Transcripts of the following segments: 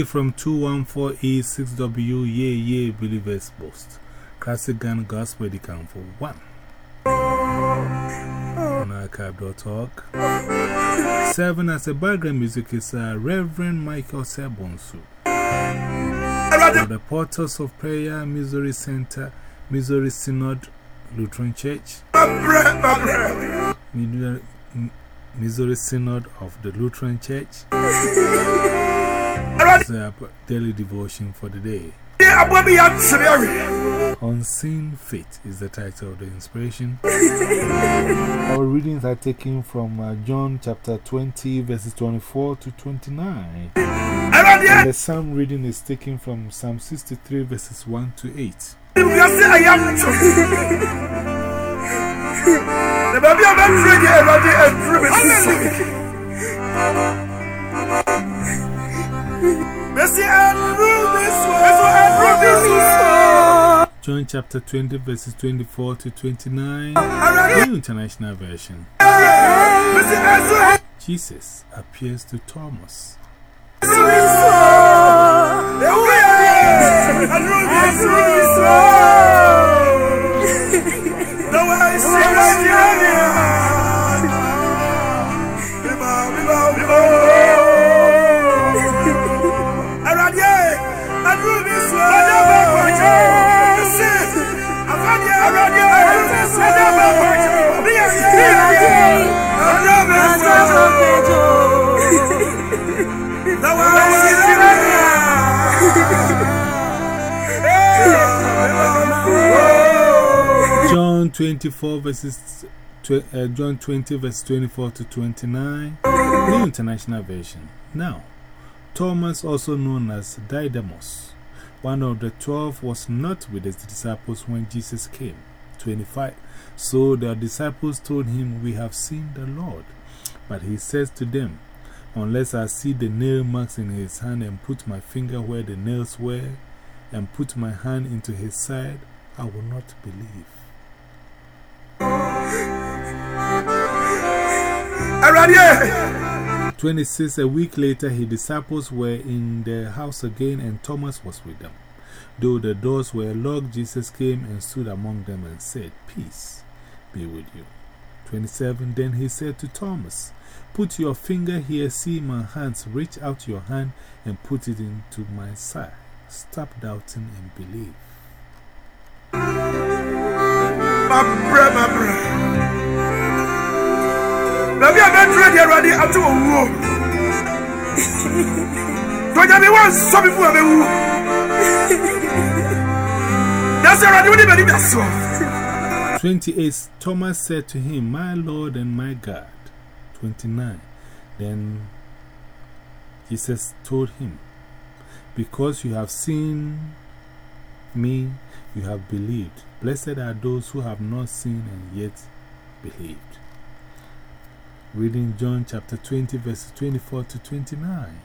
Music from 214E6W Ye Ye Believers Post. Classic Gun Gospel Edition for 1. On archive.org. 7 as a background music is uh, Reverend Michael Sebonsu. The Portals of Prayer, Missouri Center, Missouri Synod Lutheran Church. Missouri Synod of the Lutheran Church. It's a daily devotion for the day. Unseen Faith is the title of the inspiration. Our readings are taken from uh, John chapter 20, verses 24 to 29. And the psalm reading is taken from Psalm 63, verses 1 to 8. John chapter 20, verses 24 to 29, New International Version. Jesus appears to Thomas. John 24 verses uh, John 20 verse 24 to 29 New International Version. Now Thomas also known as Didymus one of the twelve was not with his disciples when Jesus came. 25 So the disciples told him we have seen the Lord. But he says to them unless I see the nail marks in his hand and put my finger where the nails were and put my hand into his side I will not believe 26 A week later, his disciples were in the house again, and Thomas was with them. Though the doors were locked, Jesus came and stood among them and said, Peace be with you. 27 Then he said to Thomas, Put your finger here, see my hands, reach out your hand and put it into my side. Stop doubting and believe. My bread, my not ready a some people have a? That's already what. 28 Thomas said to him, My Lord and my God. 29 Then Jesus told him, Because you have seen me, you have believed. Blessed are those who have not seen and yet believed. Reading John chapter 20, verses 24 to 29.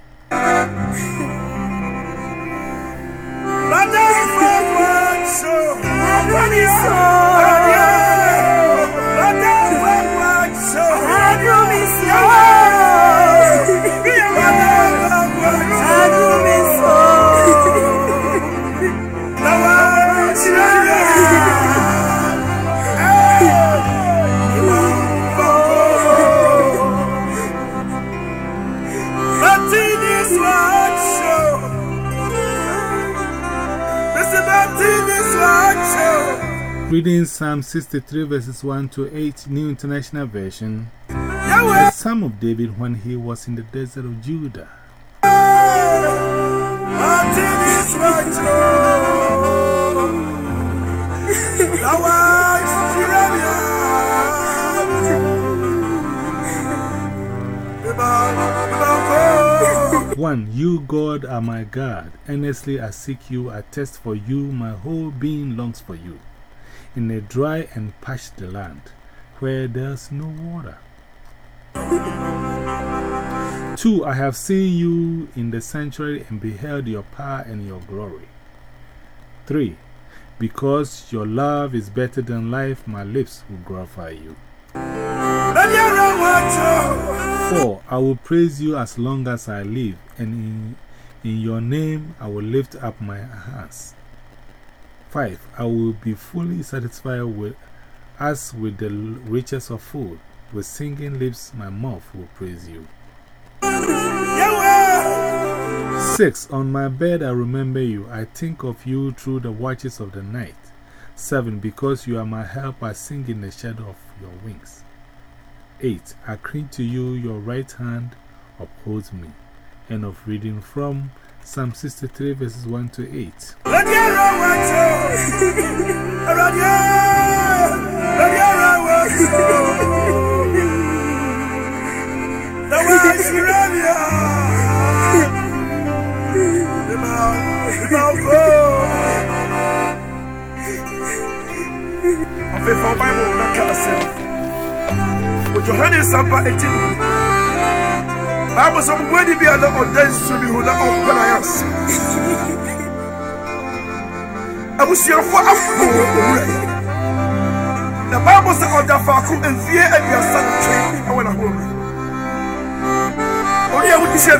Reading Psalm 63 verses 1 to 8, New International Version. The Psalm of David when he was in the desert of Judah. One, you, God, are my God. Earnestly I seek you, I test for you, my whole being longs for you. In a dry and parched land, where there's no water. Two, I have seen you in the sanctuary and beheld your power and your glory. Three, because your love is better than life, my lips will glorify you. Four, I will praise you as long as I live, and in, In your name I will lift up my hands. 5. I will be fully satisfied with as with the riches of food. With singing lips, my mouth will praise you. 6. On my bed I remember you. I think of you through the watches of the night. 7. Because you are my help, I sing in the shadow of your wings. 8. I cling to you, your right hand upholds me. End of reading from Psalm 63, verses 1 to 8. Bible, not Cassel. With Johannes Samba 18. Bible some where be other on dance to be who not open I ask. I was here for a fool. The Bible said on the Faku and fear and your son train. I want to hold me. Oh, yeah, what you say?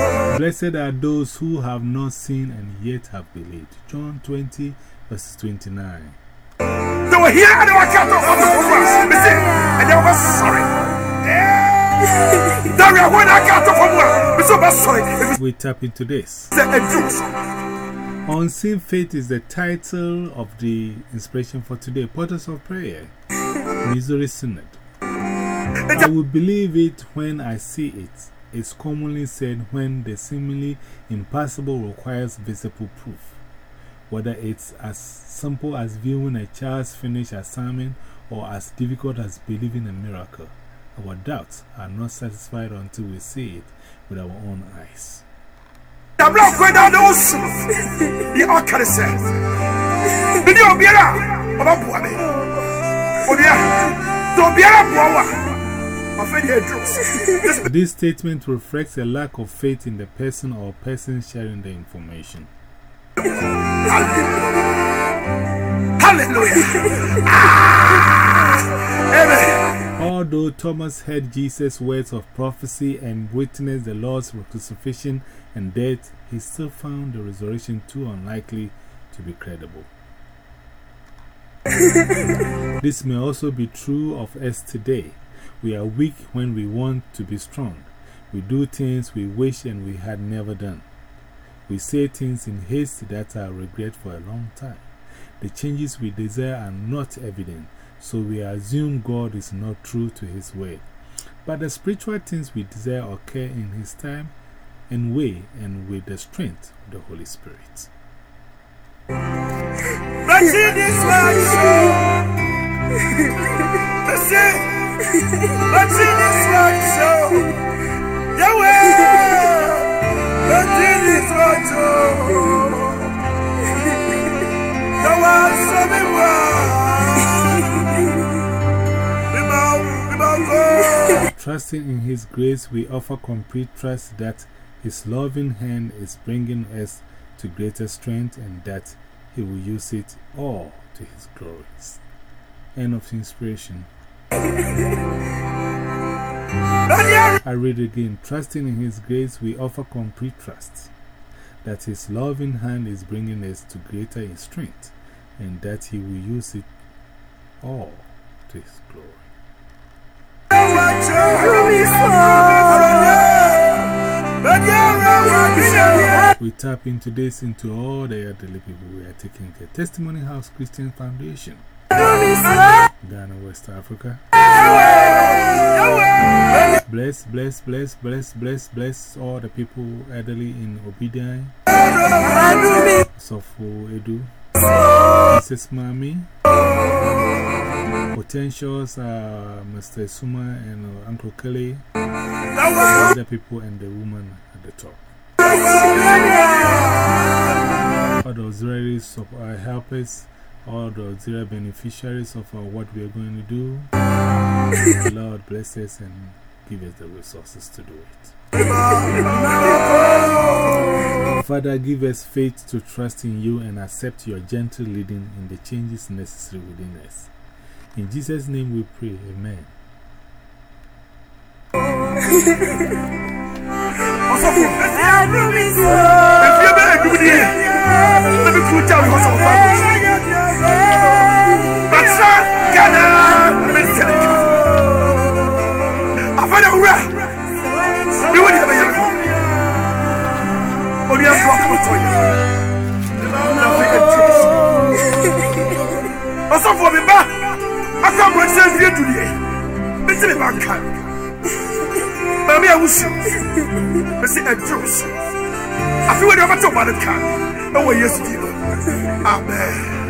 Blessed are those who have not seen and yet have believed. John 20, verses 29. They were here and they were cut off the. And they were sorry. When I got off sorry. We tap into this. Unseen Faith is the title of the inspiration for today. Portals of Prayer, Missouri Synod. I will believe it when I see it. It's commonly said when the seemingly impossible requires visible proof. Whether it's as simple as viewing a child's finished assignment or as difficult as believing a miracle, our doubts are not satisfied until we see it with our own eyes. This statement reflects a lack of faith in the person or person sharing the information. Hallelujah. Ah. Although Thomas heard Jesus' words of prophecy and witnessed the Lord's crucifixion and death, he still found the resurrection too unlikely to be credible. this may also be true of us today. We are weak when we want to be strong. We do things we wish and we had never done. We say things in haste that I regret for a long time. The changes we desire are not evident so we assume God is not true to His word. But the spiritual things we desire occur in His time and way and with the strength of the Holy Spirit. Trusting in His grace, we offer complete trust that His loving hand is bringing us to greater strength and that He will use it all to His glories. End of inspiration. I read again. Trusting in His grace, we offer complete trust that His loving hand is bringing us to greater strength and that He will use it all to His glory. We tap into this into all the elderly people we are taking care. Testimony House Christian Foundation, Ghana, West Africa. Bless, bless, bless, bless, bless, bless all the people elderly in Obidian, Sofo Edu, Mrs. Mami. potentials are Mr. Suma and Uncle Kelly, other people, and the woman at the top. All the of our helpers, all the auxiliary beneficiaries of our, what we are going to do. Lord bless us and give us the resources to do it. Father, give us faith to trust in you and accept your gentle leading in the changes necessary within us. In Jesus' name we pray. Amen. san gana mesere afɛnɛ wura ni wo ni yɛ bɛ yɛlɛ fɔ olu yɛ fɔ k'o tɔ ba akɔ abɔnsen fiye duli yɛ bɛ se mi ba kan maame yɛ wusu bɛ se ɛdiri wusu afi wo de ɔbɛ tɔ ba de kan ɛwɔ yesu di lɔ amen.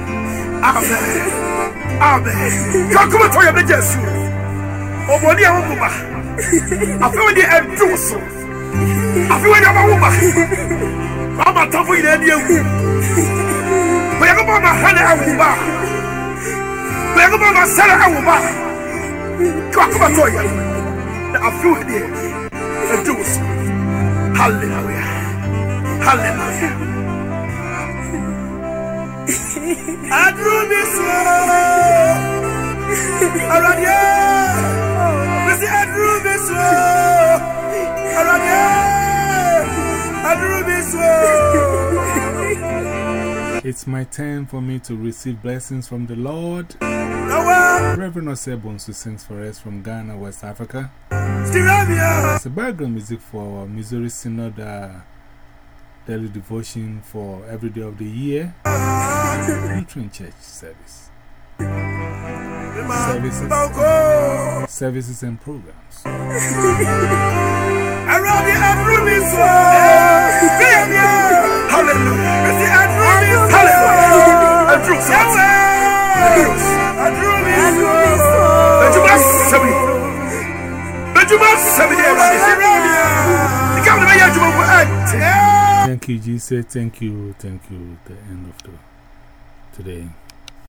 Ọba tọ́fù yìí ẹni ewu bẹ̀yẹ̀ kó bá ọba hẹ́nẹ̀ ẹwù bá bẹ̀yẹ̀ kó bá ọba sẹ́lẹ̀ ẹwù bá kakoma tó yẹ na àfi wọ́n di ẹdùn wusu hallelujah hallelujah. Adúrú mi sùn ọ̀rọ̀ ni ẹ́ mi sí adúrú mi sùn ọ̀rọ̀ ni ẹ́ adúrú mi sùn. It's my turn for me to receive blessings from the Lord. Reverend Osebonsu sings for us from Ghana, West Africa. It's a background music for Missouri Synod uh, daily devotion for every day of the year. Lutheran Church service. Services, services and programs. Hallelujah. Thank you, Jesus. Thank you. Thank you. The end of the today.